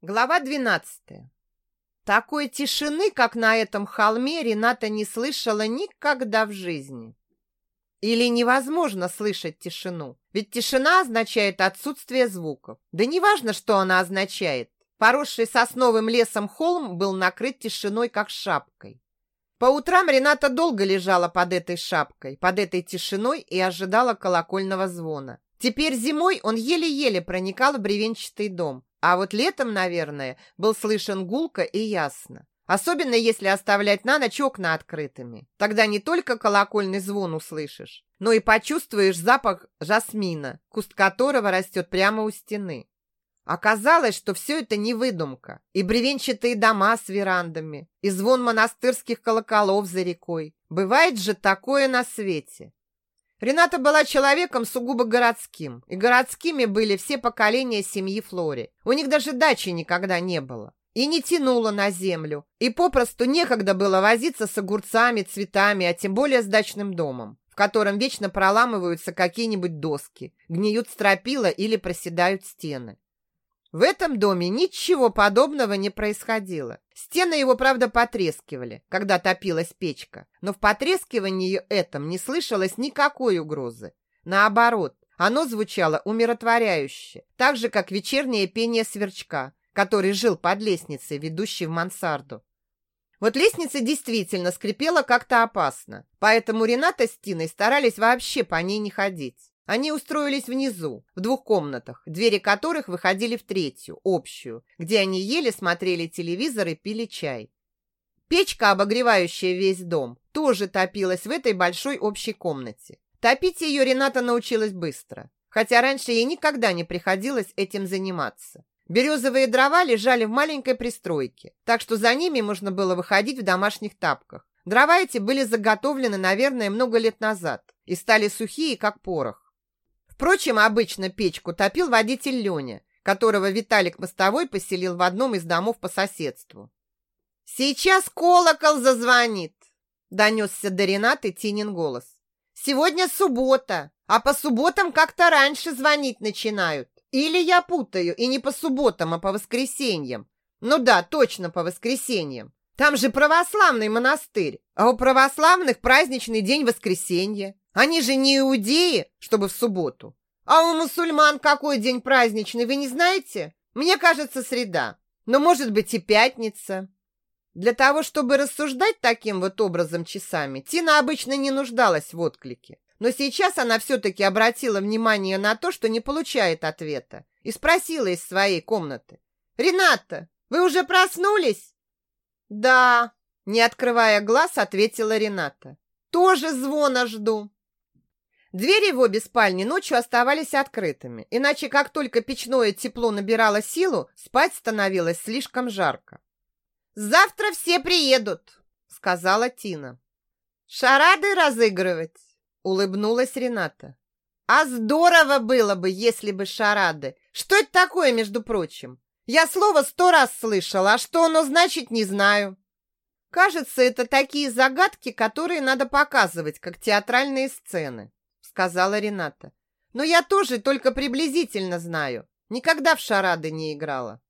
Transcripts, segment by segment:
Глава 12. Такой тишины, как на этом холме, Рената не слышала никогда в жизни. Или невозможно слышать тишину, ведь тишина означает отсутствие звуков. Да неважно, что она означает. Поросший сосновым лесом холм был накрыт тишиной, как шапкой. По утрам Рената долго лежала под этой шапкой, под этой тишиной и ожидала колокольного звона. Теперь зимой он еле-еле проникал в бревенчатый дом, а вот летом, наверное, был слышен гулко и ясно. Особенно если оставлять на ночь окна открытыми. Тогда не только колокольный звон услышишь, но и почувствуешь запах жасмина, куст которого растет прямо у стены. Оказалось, что все это не выдумка. И бревенчатые дома с верандами, и звон монастырских колоколов за рекой. Бывает же такое на свете. Рената была человеком сугубо городским, и городскими были все поколения семьи Флори. У них даже дачи никогда не было. И не тянуло на землю, и попросту некогда было возиться с огурцами, цветами, а тем более с дачным домом, в котором вечно проламываются какие-нибудь доски, гниют стропила или проседают стены. В этом доме ничего подобного не происходило. Стены его, правда, потрескивали, когда топилась печка, но в потрескивании этом не слышалось никакой угрозы. Наоборот, оно звучало умиротворяюще, так же, как вечернее пение сверчка, который жил под лестницей, ведущей в мансарду. Вот лестница действительно скрипела как-то опасно, поэтому Рената с Тиной старались вообще по ней не ходить. Они устроились внизу, в двух комнатах, двери которых выходили в третью, общую, где они ели, смотрели телевизор и пили чай. Печка, обогревающая весь дом, тоже топилась в этой большой общей комнате. Топить ее Рената научилась быстро, хотя раньше ей никогда не приходилось этим заниматься. Березовые дрова лежали в маленькой пристройке, так что за ними можно было выходить в домашних тапках. Дрова эти были заготовлены, наверное, много лет назад и стали сухие, как порох. Впрочем, обычно печку топил водитель Леня, которого Виталик Мостовой поселил в одном из домов по соседству. «Сейчас колокол зазвонит!» – донесся до Ренаты Тинин голос. «Сегодня суббота, а по субботам как-то раньше звонить начинают. Или я путаю, и не по субботам, а по воскресеньям. Ну да, точно по воскресеньям. Там же православный монастырь, а у православных праздничный день воскресенья. Они же не иудеи, чтобы в субботу. А у мусульман какой день праздничный, вы не знаете? Мне кажется, среда. Но может быть и пятница. Для того, чтобы рассуждать таким вот образом часами, Тина обычно не нуждалась в отклике. Но сейчас она все-таки обратила внимание на то, что не получает ответа, и спросила из своей комнаты. «Рената, вы уже проснулись?» «Да», — не открывая глаз, ответила Рената. «Тоже звона жду». Двери в обе спальни ночью оставались открытыми, иначе как только печное тепло набирало силу, спать становилось слишком жарко. «Завтра все приедут», — сказала Тина. «Шарады разыгрывать», — улыбнулась Рената. «А здорово было бы, если бы шарады. Что это такое, между прочим? Я слово сто раз слышала, а что оно значит, не знаю». Кажется, это такие загадки, которые надо показывать, как театральные сцены сказала Рената. Но я тоже только приблизительно знаю. Никогда в шарады не играла.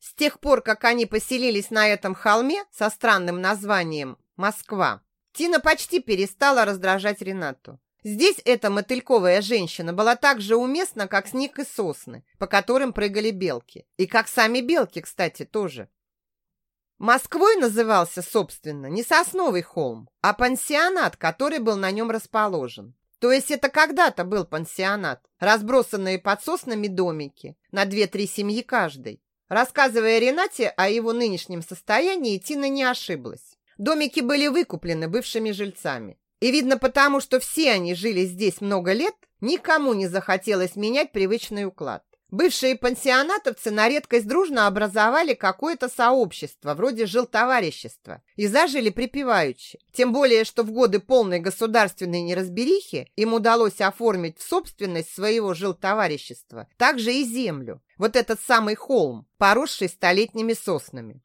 С тех пор, как они поселились на этом холме со странным названием Москва, Тина почти перестала раздражать Ренату. Здесь эта мотыльковая женщина была так же уместна, как снег и сосны, по которым прыгали белки. И как сами белки, кстати, тоже. Москвой назывался, собственно, не сосновый холм, а пансионат, который был на нем расположен. То есть это когда-то был пансионат, разбросанные под соснами домики, на две-три семьи каждой. Рассказывая Ренате о его нынешнем состоянии, Тина не ошиблась. Домики были выкуплены бывшими жильцами. И видно потому, что все они жили здесь много лет, никому не захотелось менять привычный уклад. Бывшие пансионатовцы на редкость дружно образовали какое-то сообщество, вроде жилтоварищества, и зажили припеваючи. Тем более, что в годы полной государственной неразберихи им удалось оформить в собственность своего жилтоварищества также и землю, вот этот самый холм, поросший столетними соснами.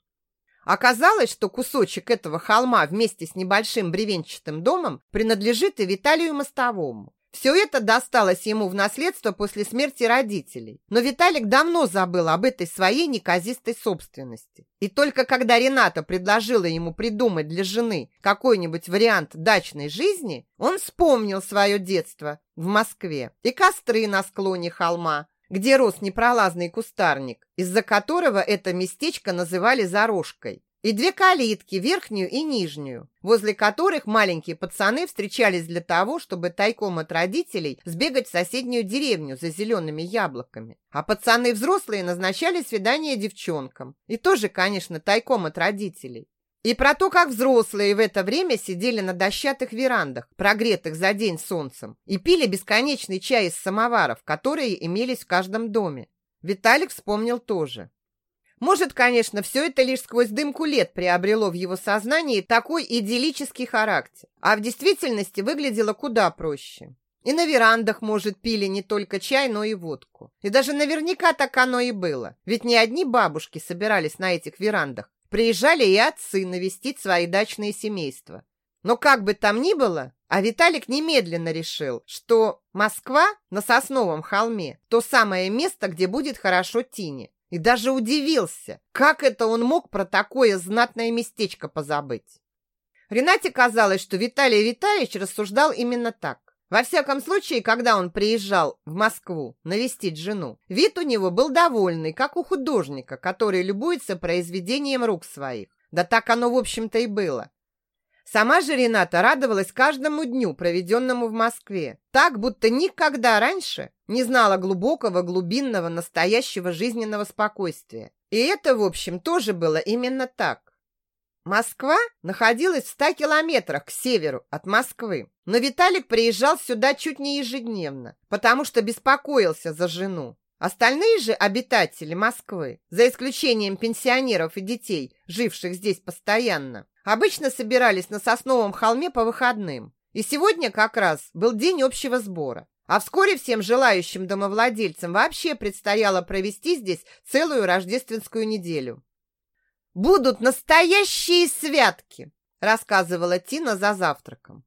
Оказалось, что кусочек этого холма вместе с небольшим бревенчатым домом принадлежит и Виталию Мостовому. Все это досталось ему в наследство после смерти родителей. Но Виталик давно забыл об этой своей неказистой собственности. И только когда Рената предложила ему придумать для жены какой-нибудь вариант дачной жизни, он вспомнил свое детство в Москве и костры на склоне холма, где рос непролазный кустарник, из-за которого это местечко называли Зарожкой и две калитки, верхнюю и нижнюю, возле которых маленькие пацаны встречались для того, чтобы тайком от родителей сбегать в соседнюю деревню за зелеными яблоками. А пацаны взрослые назначали свидание девчонкам. И тоже, конечно, тайком от родителей. И про то, как взрослые в это время сидели на дощатых верандах, прогретых за день солнцем, и пили бесконечный чай из самоваров, которые имелись в каждом доме. Виталик вспомнил тоже. Может, конечно, все это лишь сквозь дымку лет приобрело в его сознании такой идиллический характер, а в действительности выглядело куда проще. И на верандах, может, пили не только чай, но и водку. И даже наверняка так оно и было. Ведь не одни бабушки собирались на этих верандах. Приезжали и отцы навестить свои дачные семейства. Но как бы там ни было, а Виталик немедленно решил, что Москва на Сосновом холме – то самое место, где будет хорошо Тине. И даже удивился, как это он мог про такое знатное местечко позабыть. Ренате казалось, что Виталий Витальевич рассуждал именно так. Во всяком случае, когда он приезжал в Москву навестить жену, вид у него был довольный, как у художника, который любуется произведением рук своих. Да так оно, в общем-то, и было. Сама же Рената радовалась каждому дню, проведенному в Москве, так, будто никогда раньше не знала глубокого, глубинного, настоящего жизненного спокойствия. И это, в общем, тоже было именно так. Москва находилась в ста километрах к северу от Москвы, но Виталик приезжал сюда чуть не ежедневно, потому что беспокоился за жену. Остальные же обитатели Москвы, за исключением пенсионеров и детей, живших здесь постоянно, обычно собирались на Сосновом холме по выходным. И сегодня как раз был день общего сбора. А вскоре всем желающим домовладельцам вообще предстояло провести здесь целую рождественскую неделю. «Будут настоящие святки!» рассказывала Тина за завтраком.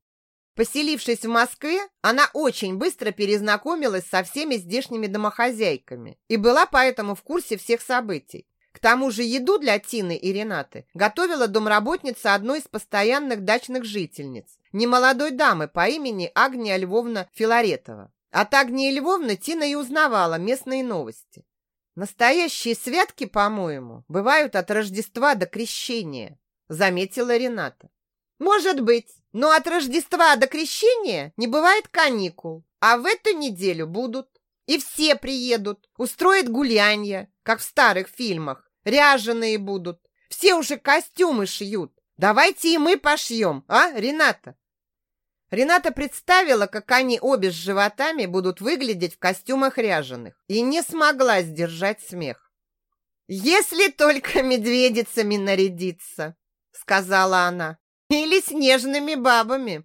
Поселившись в Москве, она очень быстро перезнакомилась со всеми здешними домохозяйками и была поэтому в курсе всех событий. К тому же еду для Тины и Ренаты готовила домработница одной из постоянных дачных жительниц, немолодой дамы по имени Агния Львовна Филаретова. От Агнии Львовны Тина и узнавала местные новости. «Настоящие святки, по-моему, бывают от Рождества до Крещения», заметила Рената. «Может быть, но от Рождества до Крещения не бывает каникул, а в эту неделю будут. И все приедут, устроят гулянья, как в старых фильмах. Ряженые будут. Все уже костюмы шьют. Давайте и мы пошьем, а, Рената? Рената представила, как они обе с животами будут выглядеть в костюмах ряженых, и не смогла сдержать смех. «Если только медведицами нарядиться», — сказала она, — «или снежными бабами».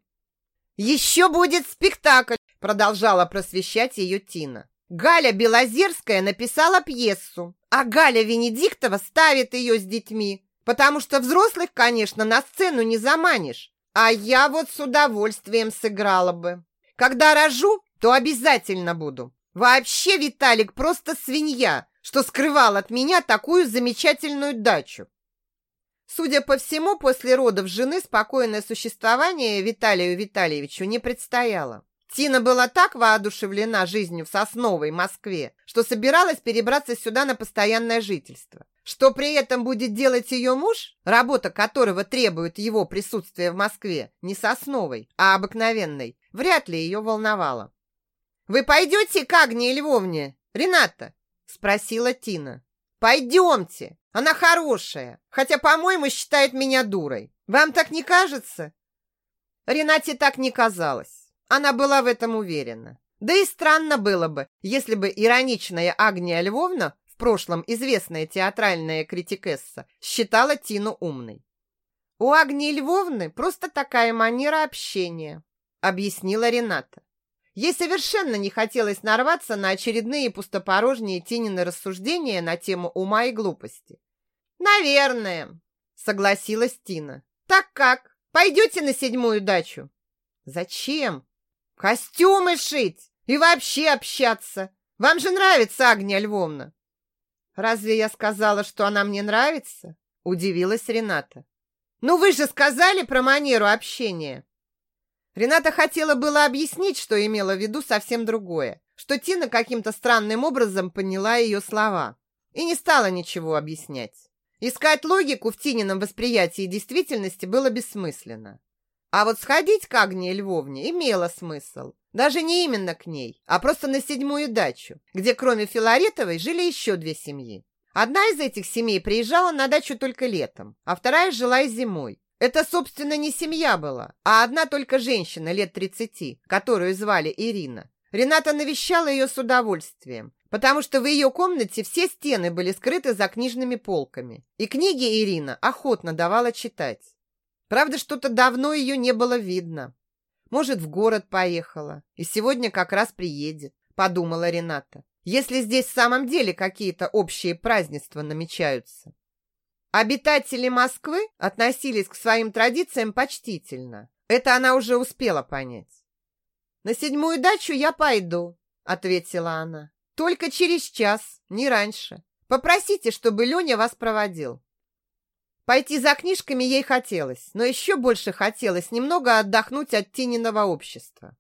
«Еще будет спектакль», — продолжала просвещать ее Тина. Галя Белозерская написала пьесу, а Галя Венедиктова ставит ее с детьми, потому что взрослых, конечно, на сцену не заманишь. А я вот с удовольствием сыграла бы. Когда рожу, то обязательно буду. Вообще Виталик просто свинья, что скрывал от меня такую замечательную дачу. Судя по всему, после родов жены спокойное существование Виталию Витальевичу не предстояло. Тина была так воодушевлена жизнью в Сосновой Москве, что собиралась перебраться сюда на постоянное жительство. Что при этом будет делать ее муж, работа которого требует его присутствия в Москве, не Сосновой, а обыкновенной, вряд ли ее волновало. «Вы пойдете к Агнии Львовне, Рената?» – спросила Тина. «Пойдемте, она хорошая, хотя, по-моему, считает меня дурой. Вам так не кажется?» Ренате так не казалось. Она была в этом уверена. Да и странно было бы, если бы ироничная Агния Львовна, в прошлом известная театральная критикесса, считала Тину умной. «У Агнии Львовны просто такая манера общения», объяснила Рената. Ей совершенно не хотелось нарваться на очередные пустопорожние Тинины рассуждения на тему ума и глупости. «Наверное», — согласилась Тина. «Так как? Пойдете на седьмую дачу?» «Зачем?» Костюмы шить и вообще общаться. Вам же нравится Агния Львовна. Разве я сказала, что она мне нравится? Удивилась Рената. Ну вы же сказали про манеру общения. Рената хотела было объяснить, что имела в виду совсем другое, что Тина каким-то странным образом поняла ее слова и не стала ничего объяснять. Искать логику в Тинином восприятии действительности было бессмысленно. А вот сходить к Агнии Львовне имело смысл. Даже не именно к ней, а просто на седьмую дачу, где кроме Филаретовой жили еще две семьи. Одна из этих семей приезжала на дачу только летом, а вторая жила и зимой. Это, собственно, не семья была, а одна только женщина лет 30, которую звали Ирина. Рената навещала ее с удовольствием, потому что в ее комнате все стены были скрыты за книжными полками, и книги Ирина охотно давала читать. Правда, что-то давно ее не было видно. Может, в город поехала, и сегодня как раз приедет, подумала Рената, если здесь в самом деле какие-то общие празднества намечаются. Обитатели Москвы относились к своим традициям почтительно. Это она уже успела понять. «На седьмую дачу я пойду», — ответила она. «Только через час, не раньше. Попросите, чтобы Леня вас проводил». Пойти за книжками ей хотелось, но еще больше хотелось немного отдохнуть от Тининого общества.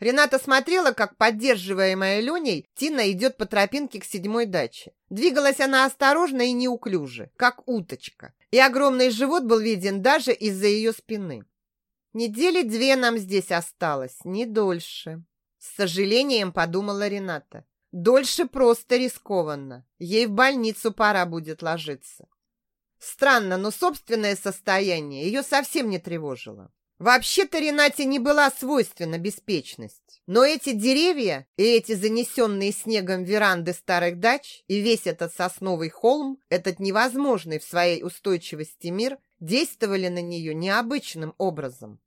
Рената смотрела, как поддерживаемая Леней Тина идет по тропинке к седьмой даче. Двигалась она осторожно и неуклюже, как уточка, и огромный живот был виден даже из-за ее спины. Недели две нам здесь осталось, не дольше. С сожалением подумала Рената. Дольше просто рискованно. Ей в больницу пора будет ложиться. Странно, но собственное состояние ее совсем не тревожило. Вообще-то Ренате не была свойственна беспечность. Но эти деревья и эти занесенные снегом веранды старых дач и весь этот сосновый холм, этот невозможный в своей устойчивости мир, действовали на нее необычным образом.